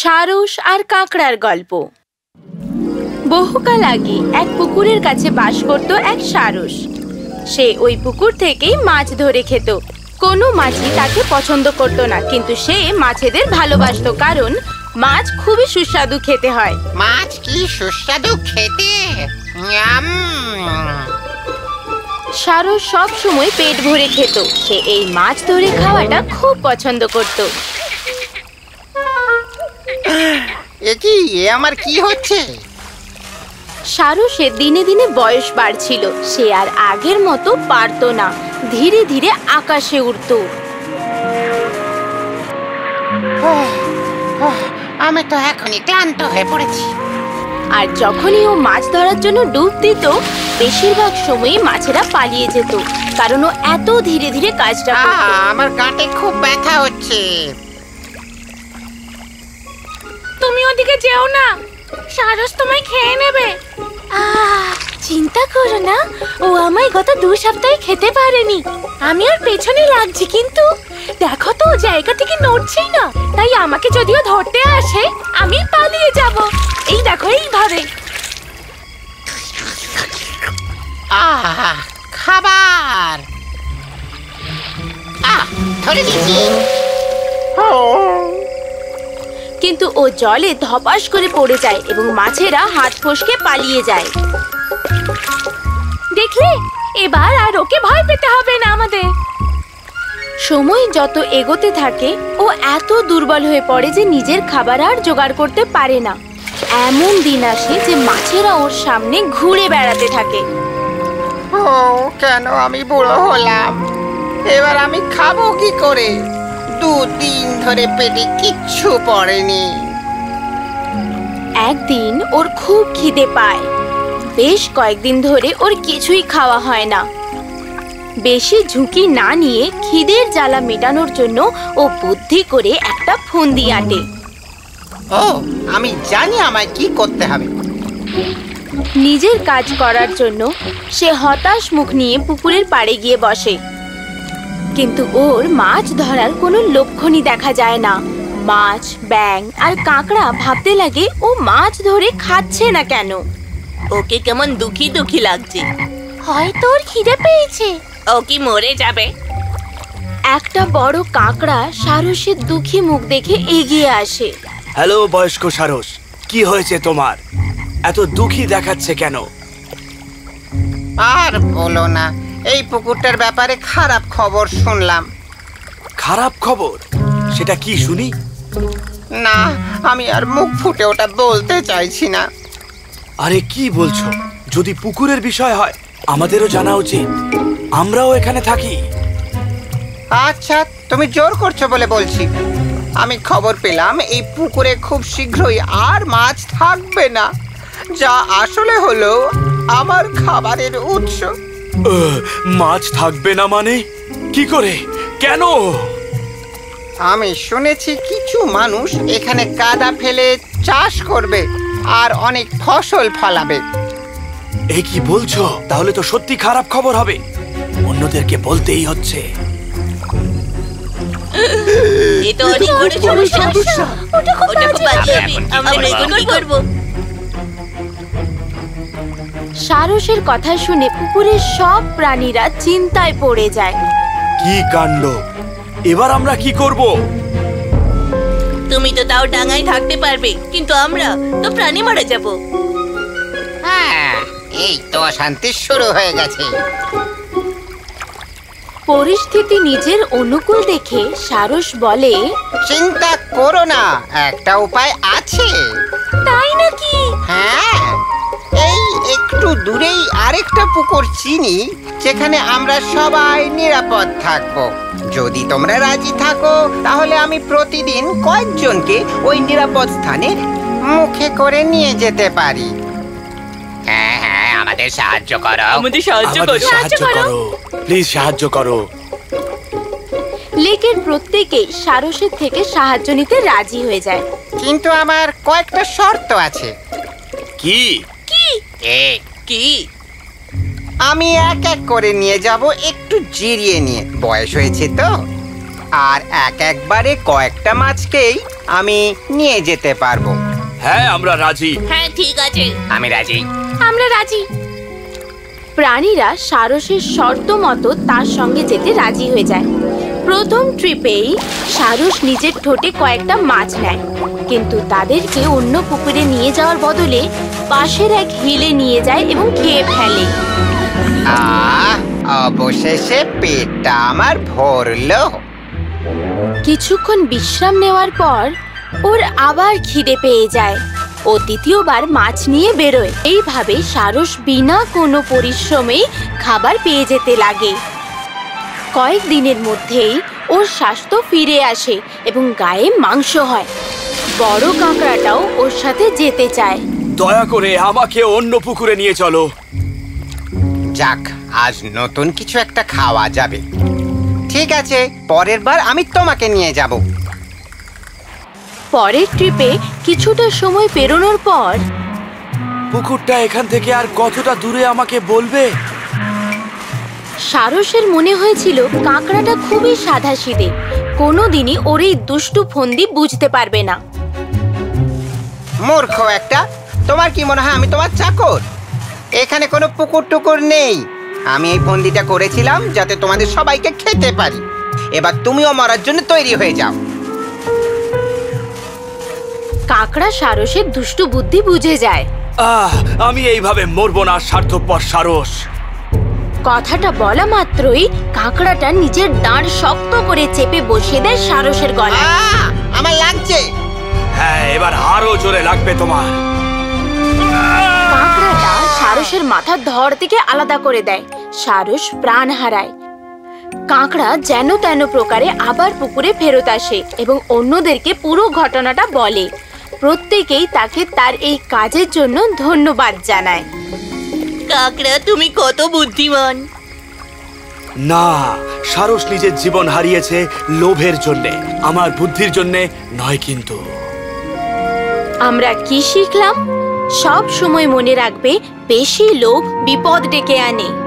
সারস আর কাঁকড়ার গল্প। বহুকাল আগে এক পুকুরের কাছে বাস করত এক সারস। সে ওই পুকুর থেকেই মাছ ধরে খেত। কোনো মাছই তাকে পছন্দ করত না কিন্তু সে মাছেদের ভালোবাসতো কারণ মাছ খুবই সুস্বাদু খেতে হয়। মাছ কি সুস্বাদু খেতে? সারস সব সময় পেট ভরে খেত। সে এই মাছ ধরে খাওয়াটা খুব পছন্দ করত। এ কি এ আমার কি হচ্ছে? সারসের দিনে দিনে বয়স বাড়ছিল। সে আর আগের মতো পারতো না। ধীরে ধীরে আকাশে উড়ত। আমি তো এখনই ক্লান্ত হয়ে পড়েছি। আর যখনই ও মাছ ধরার জন্য ডুব দিত বেশিরভাগ সময়ই মাছেরা পালিয়ে যেত। কারণ ও এত ধীরে ধীরে কাজটা আমার গাঁটে খুব ব্যথা হচ্ছে। তুমি ওদিকে যেও না। সারস তোমায় খেয়ে নেবে। চিন্তা করো না। ও আমায় গত দু সপ্তাহে খেতে পারেনি। আমি ওর পেছনে লাগছি কিন্তু। দেখো তো ও জায়গা থেকে নড়ছেই না। তাই আমাকে যদিও ধরতে আসে আমি পালিয়ে যাব। এই দেখো এইভাবে আহ খাবার। আহ ধরে দিয়েছি কিন্তু ও জলে ধপাস করে পড়ে যায় এবং মাছেরা হাত ফসকে পালিয়ে যায়। দেখলে? এবার আর ওকে ভয় পেতে হবে না আমাদের। সময় যত এগোতে থাকে ও এত দুর্বল হয়ে পড়ে যে নিজের খাবার আর জোগাড় করতে পারে না। এমন দিন আসে যে মাছেরা ওর সামনে ঘুরে বেড়াতে থাকে। ও কেন আমি বুড়ো হলাম? এবার আমি খাব কি করে? দুদিন ধরে পেটে কিচ্ছু পড়েনি। একদিন ওর খুব খিদে পায়। বেশ কয়েকদিন ধরে ওর কিছুই খাওয়া হয় না। বেশি ঝুঁকি না নিয়ে খিদের জ্বালা মেটানোর জন্য ও বুদ্ধি করে একটা ফন্দি আঁটে। ও আমি জানি আমায় কি করতে হবে। নিজের কাজ করার জন্য সে হতাশ মুখ নিয়ে পুকুরের পাড়ে গিয়ে বসে। কিন্তু ওর মাছ ধরার কোনো লক্ষণই দেখা যায় না। মাছ ব্যাং আর কাঁকড়া ভাবতে লাগে ও মাছ ধরে খাচ্ছে না কেন। ওকে কেমন দুঃখী দুঃখী লাগছে। হয়তো ওর খিদে পেয়েছে। ও কি মরে যাবে? একটা বড় কাঁকড়া সারসের দুঃখী মুখ দেখে এগিয়ে আসে। হ্যালো বয়স্ক সারস কি হয়েছে তোমার? এত দুঃখী দেখাচ্ছে কেন? আর বলো না এই পুকুরটার ব্যাপারে খারাপ খবর শুনলাম। খারাপ খবর? সেটা কি শুনি? না আমি আর মুখ ফুটে ওটা বলতে চাইছি না। আরে কি বলছো? যদি পুকুরের বিষয় হয় আমাদেরও জানা উচিত। আমরাও এখানে থাকি। আচ্ছা তুমি জোর করছ বলে বলছি। আমি খবর পেলাম এই পুকুরে খুব শীঘ্রই আর মাছ থাকবে না। যা আসলে হলো আমার খাবারের উৎস। মাছ থাকবে না মানে? কি করে? কেন? আমি শুনেছি কিছু মানুষ এখানে কাদা ফেলে চাষ করবে আর অনেক ফসল ফলাবে। এ কি বলছো? তাহলে তো সত্যি খারাপ খবর হবে। অন্যদেরকে বলতেই হচ্ছে। এ তো অনেক বড় সমস্যা। ওটা খুব বাজে। হবে আমরা কি করব। সারসের কথা শুনে পুকুরের সব প্রাণীরা চিন্তায় পড়ে যায়। কি কাণ্ড? এবার আমরা কি করব? তুমি তো তাও ডাঙায় থাকতে পারবে কিন্তু আমরা তো প্রাণী মারা যাব। হ্যাঁ এই তো অশান্তি শুরু হয়ে গেছে। পরিস্থিতি নিজের অনুকূল দেখে সারস বলে চিন্তা করো না একটা উপায় আছে। তাই নাকি? হ্যাঁ একটু দূরেই আরেকটা পুকুর চিনি যেখানে আমরা সবাই নিরাপদ থাকব। যদি তোমরা রাজি থাকো তাহলে আমি প্রতিদিন কয়েকজনকে ওই নিরাপদ স্থানে মুখে করে নিয়ে যেতে পারি। হ্যাঁ হ্যাঁ আমাদের সাহায্য করো। আমাদের সাহায্য আমাদের করো সাহায্য করো। প্লিজ সাহায্য করো। লেকের প্রত্যেকেই সারসের থেকে সাহায্য নিতে রাজি হয়ে যায়। কিন্তু আমার কয়েকটা শর্ত আছে। কি? কি? এই। কি? আমি এক এক করে নিয়ে যাব একটু জিরিয়ে নিয়ে। বয়স হয়েছে তো। আর এক একবারে কয়েকটা মাছকেই আমি নিয়ে যেতে পারব। হ্যাঁ আমরা রাজি। হ্যাঁ ঠিক আছে। আমি রাজি। আমরা রাজি। প্রাণীরা সারসের শর্ত মতো তার সঙ্গে যেতে রাজি হয়ে যায়। প্রথম ট্রিপেই সারস নিজের ঠোঁটে কয়েকটা মাছ নেয়। কিন্তু তাদেরকে অন্য পুকুরে নিয়ে যাওয়ার বদলে পাশের এক হিলে নিয়ে যায় এবং খেয়ে ফেলে। আহ অবশেষে পেটটা আমার ভরলো। কিছুক্ষণ বিশ্রাম নেওয়ার পর ওর আবার খিদে পেয়ে যায়। ও দ্বিতীয়বার মাছ নিয়ে বেরোয়। এইভাবে সারস বিনা কোনো পরিশ্রমে খাবার পেয়ে যেতে লাগে। কয়েক দিনের মধ্যেই ওর স্বাস্থ্য ফিরে আসে এবং গায়ে মাংস হয়। বড় কাঁকড়াটাও ওর সাথে যেতে চায়। দয়া করে আমাকে অন্য পুকুরে নিয়ে চলো। যাক আজ নতুন কিছু একটা খাওয়া যাবে। ঠিক আছে পরের বার আমি তোমাকে নিয়ে যাব। পরের ট্রিপে কিছুটা সময় পেরোনোর পর পুকুরটা এখান থেকে আর কতটা দূরে আমাকে বলবে? সারসের মনে হয়েছিল কাঁকড়াটা খুবই সাদা সাধাসিধে। কোনোদিনই ওর এই দুষ্টু ফন্দি বুঝতে পারবে না। মূর্খ একটা তোমার কি মনে হয় আমি তোমার চাকর? এখানে কোনো পুকুর টুকুর নেই। আমি এই বন্দিটা করেছিলাম যাতে তোমাদের সবাইকে খেতে পারি। এবার তুমিও মরার জন্য তৈরি হয়ে যাও। কাঁকড়া সারসের দুষ্টু বুদ্ধি বুঝে যায়। আহ আমি এইভাবে মরবো না স্বার্থপর সারস। কথাটা বলা মাত্রই কাঁকড়াটা নিজের দাঁড় শক্ত করে চেপে বসিয়ে দেয় সারসের গলা আমার লাগছে। হ্যাঁ এবার আরও জোরে লাগবে তোমার। কাঁকড়াটা সারসের মাথার ধর থেকে আলাদা করে দেয়। সারস প্রাণ হারায়। কাঁকড়া যেন তেন প্রকারে আবার পুকুরে ফেরত আসে এবং অন্যদেরকে পুরো ঘটনাটা বলে। প্রত্যেকেই তাকে তার এই কাজের জন্য ধন্যবাদ জানায়। কাকড়া তুমি কত বুদ্ধিমান। না সারস নিজের জীবন হারিয়েছে লোভের জন্যে আমার বুদ্ধির জন্যে নয় কিন্তু। আমরা কি শিখলাম? সব সময় মনে রাখবে বেশি লোভ বিপদ ডেকে আনে।